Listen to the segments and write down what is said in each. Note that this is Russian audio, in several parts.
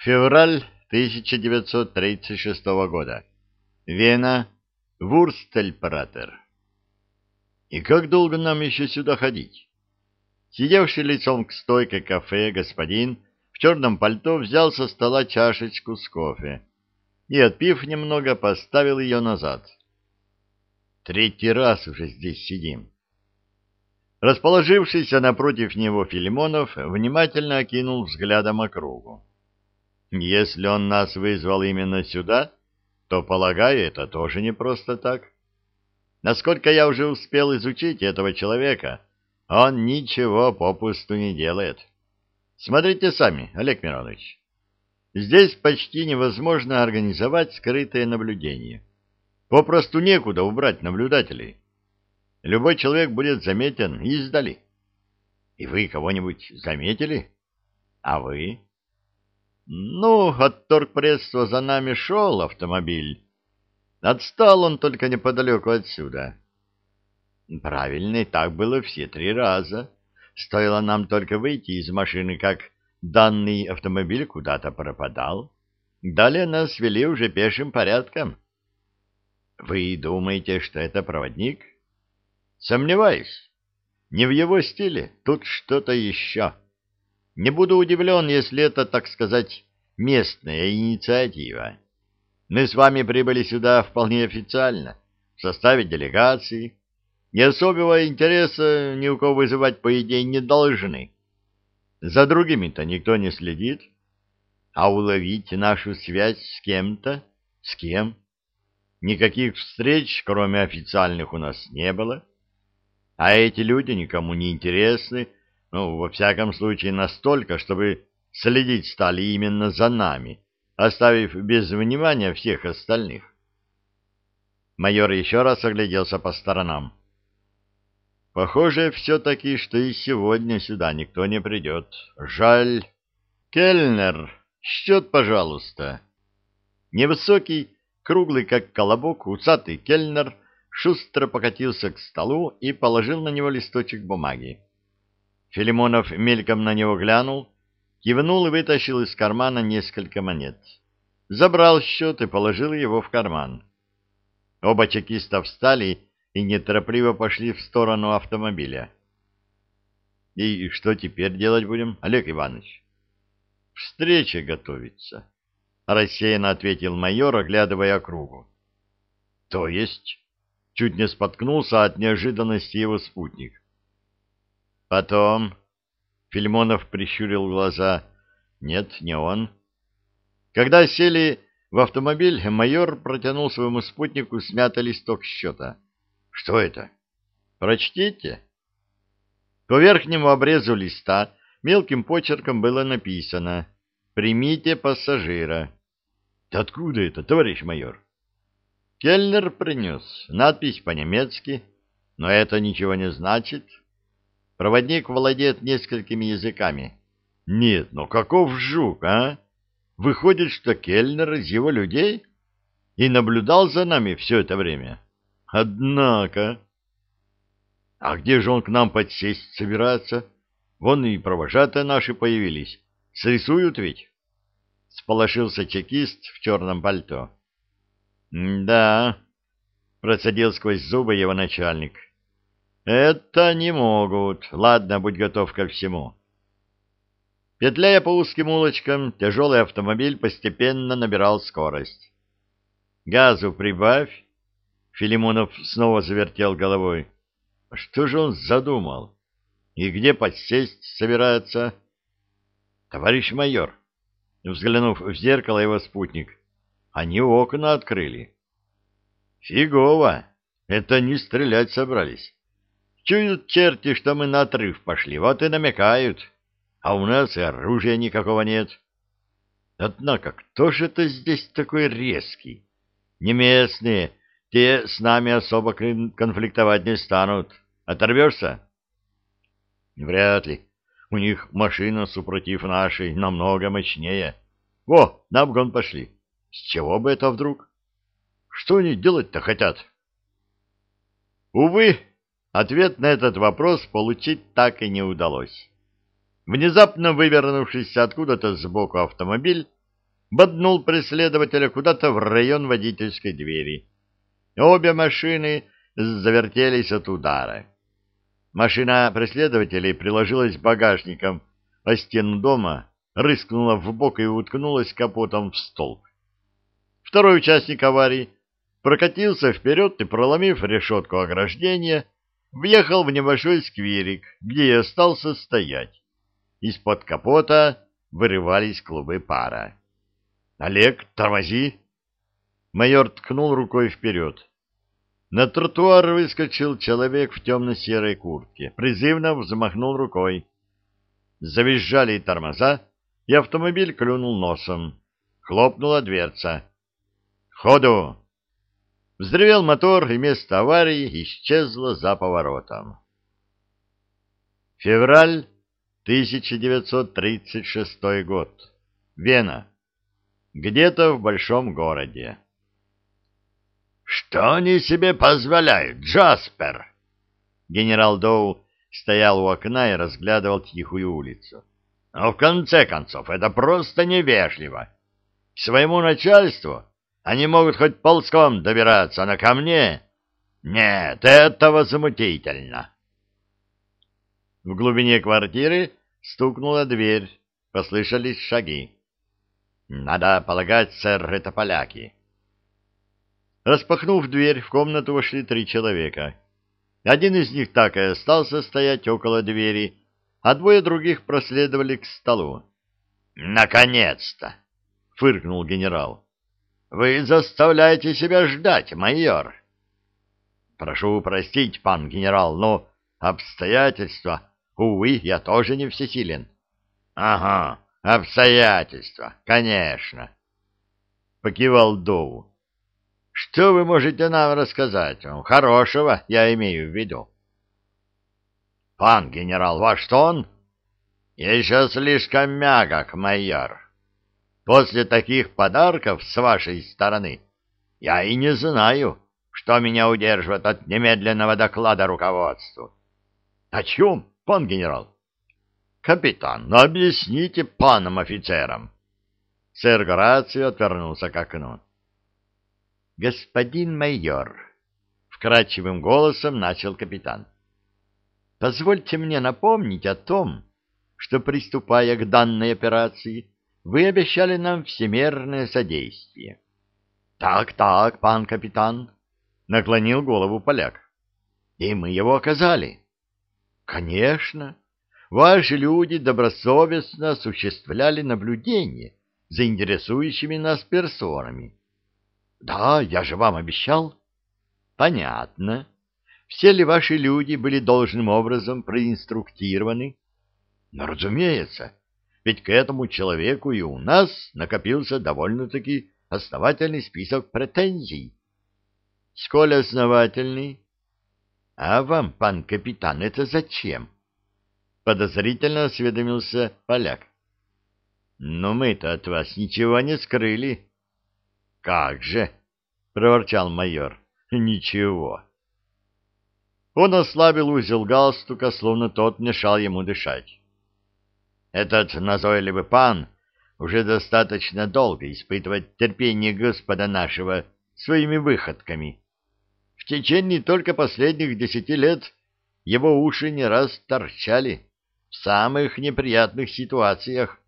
Февраль 1936 года. Вена, Вурстельпратер. И как долго нам еще сюда ходить? Сидевший лицом к стойке кафе господин в черном пальто взял со стола чашечку с кофе и, отпив немного, поставил ее назад. Третий раз уже здесь сидим. Расположившийся напротив него Филимонов внимательно окинул взглядом округу. Если он нас вызвал именно сюда, то, полагаю, это тоже не просто так. Насколько я уже успел изучить этого человека, он ничего попусту не делает. Смотрите сами, Олег Миронович. Здесь почти невозможно организовать скрытое наблюдение. Попросту некуда убрать наблюдателей. Любой человек будет заметен издали. И вы кого-нибудь заметили? А вы? Ну, от торгпредства за нами шел автомобиль. Отстал он только неподалеку отсюда. Правильно, и так было все три раза. Стоило нам только выйти из машины, как данный автомобиль куда-то пропадал. Далее нас вели уже пешим порядком. Вы думаете, что это проводник? Сомневаюсь. Не в его стиле, тут что-то еще. Не буду удивлен, если это, так сказать, местная инициатива. Мы с вами прибыли сюда вполне официально, в составе делегации. И особого интереса ни у кого вызывать, по идее, не должны. За другими-то никто не следит. А уловить нашу связь с кем-то? С кем? Никаких встреч, кроме официальных, у нас не было. А эти люди никому не интересны, ну, во всяком случае, настолько, чтобы следить стали именно за нами, оставив без внимания всех остальных. Майор еще раз огляделся по сторонам. Похоже все-таки, что и сегодня сюда никто не придет. Жаль. Кельнер, счет, пожалуйста. Невысокий, круглый, как колобок, усатый кельнер шустро покатился к столу и положил на него листочек бумаги. Филимонов мельком на него глянул, кивнул и вытащил из кармана несколько монет. Забрал счет и положил его в карман. Оба чекиста встали и неторопливо пошли в сторону автомобиля. — И что теперь делать будем, Олег Иванович? — Встреча готовится, — рассеянно ответил майор, оглядывая округу. — То есть? — чуть не споткнулся от неожиданности его спутник. Потом... Фильмонов прищурил глаза. Нет, не он. Когда сели в автомобиль, майор протянул своему спутнику смятый листок счета. Что это? Прочтите. По верхнему обрезу листа мелким почерком было написано «Примите пассажира». Откуда это, товарищ майор? Кельнер принес. Надпись по-немецки, но это ничего не значит. Проводник владеет несколькими языками. Нет, но каков жук, а? Выходит, что Кельнер из его людей и наблюдал за нами все это время. Однако... А где же он к нам подсесть собирается? Вон и провожатые наши появились. Срисуют ведь? Сполошился чекист в черном пальто. — Да, — процедил сквозь зубы его начальник. Это не могут. Ладно, будь готов ко всему. Петляя по узким улочкам, тяжелый автомобиль постепенно набирал скорость. «Газу прибавь!» Филимонов снова завертел головой. «Что же он задумал? И где подсесть собирается?» «Товарищ майор!» Взглянув в зеркало его спутник. «Они окна открыли». «Фигово! Это не стрелять собрались. Чуют черти, что мы на отрыв пошли, вот и намекают. А у нас и оружия никакого нет. Однако, кто же это здесь такой резкий? Не местные, те с нами особо конфликтовать не станут. Оторвешься? Вряд ли. У них машина, супротив нашей, намного мощнее. Во, на обгон пошли. С чего бы это вдруг? Что они делать-то хотят? Увы, Ответ на этот вопрос получить так и не удалось. Внезапно вывернувшийся откуда-то сбоку автомобиль боднул преследователя куда-то в район водительской двери. Обе машины завертелись от удара. Машина преследователей приложилась багажником, а стену дома рыскнула в бок и уткнулась капотом в столб. Второй участник аварии прокатился вперед и, проломив решетку ограждения, въехал в небольшой скверик, где и остался стоять. Из-под капота вырывались клубы пара. «Олег, тормози!» Майор ткнул рукой вперед. На тротуар выскочил человек в темно-серой куртке, призывно взмахнул рукой. Завизжали тормоза, и автомобиль клюнул носом. Хлопнула дверца. «Ходу!» Взревел мотор, и место аварии исчезло за поворотом. Февраль 1936 год. Вена. Где-то в большом городе. «Что они себе позволяют, Джаспер?» Генерал Доу стоял у окна и разглядывал тихую улицу. «Но в конце концов, это просто невежливо. Своему начальству они могут хоть ползком добираться, но ко мне... Нет, это возмутительно!» В глубине квартиры стукнула дверь, послышались шаги. «Надо полагать, сэр, это поляки». Распахнув дверь, в комнату вошли три человека. Один из них так и остался стоять около двери, а двое других проследовали к столу. «Наконец-то!» — фыркнул генерал. «Вы заставляете себя ждать, майор!» «Прошу простить, пан генерал, но обстоятельства...» Увы, я тоже не всесилен. — Ага, обстоятельства, конечно. Покивал Доу. — Что вы можете нам рассказать? Хорошего я имею в виду. — Пан генерал, ваш тон? — Еще слишком мягок, майор. После таких подарков с вашей стороны я и не знаю, что меня удерживает от немедленного доклада руководству. — О чем? — пан генерал. — Капитан, ну объясните панам офицерам. Сэр Горацио отвернулся к окну. — Господин майор, — вкрадчивым голосом начал капитан, — позвольте мне напомнить о том, что, приступая к данной операции, вы обещали нам всемерное содействие. — Так, так, пан капитан, — наклонил голову поляк. — И мы его оказали. — Конечно. Ваши люди добросовестно осуществляли наблюдение за интересующими нас персонами. Да, я же вам обещал. Понятно. Все ли ваши люди были должным образом проинструктированы? Но, разумеется, ведь к этому человеку и у нас накопился довольно-таки основательный список претензий. Сколь основательный? А вам, пан капитан, это зачем? Подозрительно осведомился поляк. Но мы-то от вас ничего не скрыли. Как же, проворчал майор. Ничего. Он ослабил узел галстука, словно тот мешал ему дышать. Этот назойливый пан уже достаточно долго испытывает терпение господа нашего своими выходками течение только последних десяти лет его уши не раз торчали в самых неприятных ситуациях.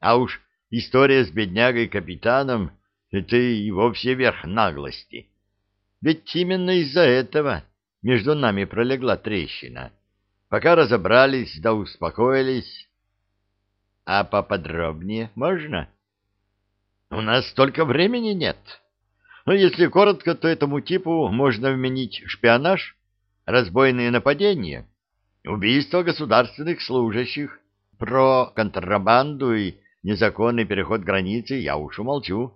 А уж история с беднягой-капитаном — это и вовсе верх наглости. Ведь именно из-за этого между нами пролегла трещина. Пока разобрались да успокоились. А поподробнее можно? У нас столько времени нет. — но если коротко, то этому типу можно вменить шпионаж, разбойные нападения, убийство государственных служащих, про контрабанду и незаконный переход границы я уж умолчу.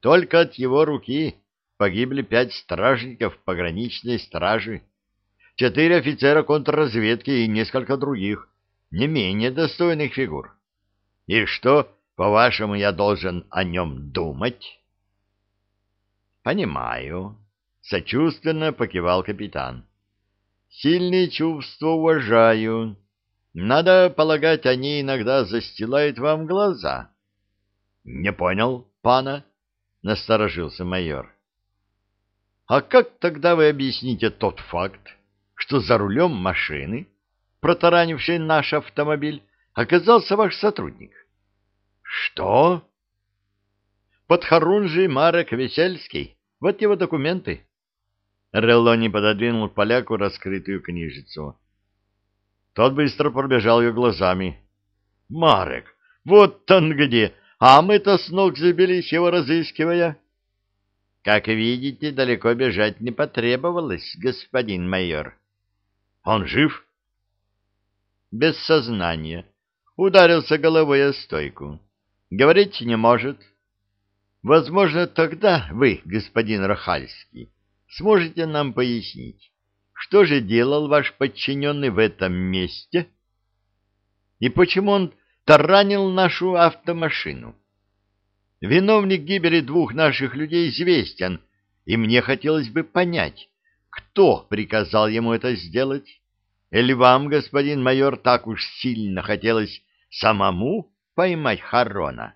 Только от его руки погибли пять стражников пограничной стражи, четыре офицера контрразведки и несколько других, не менее достойных фигур. И что, по-вашему, я должен о нем думать? Понимаю. Сочувственно покивал капитан. Сильные чувства уважаю. Надо полагать, они иногда застилают вам глаза. Не понял, пана, насторожился майор. А как тогда вы объясните тот факт, что за рулем машины, протаранившей наш автомобиль, оказался ваш сотрудник? Что? Подхорунжий Марек Весельский. Вот его документы. Реллони пододвинул поляку раскрытую книжицу. Тот быстро пробежал ее глазами. «Марек, вот он где! А мы-то с ног забились его разыскивая!» «Как видите, далеко бежать не потребовалось, господин майор». «Он жив?» «Без сознания. Ударился головой о стойку. Говорить не может. Возможно, тогда вы, господин Рахальский, сможете нам пояснить, что же делал ваш подчиненный в этом месте и почему он таранил нашу автомашину. Виновник гибели двух наших людей известен, и мне хотелось бы понять, кто приказал ему это сделать. Или вам, господин майор, так уж сильно хотелось самому поймать Харона?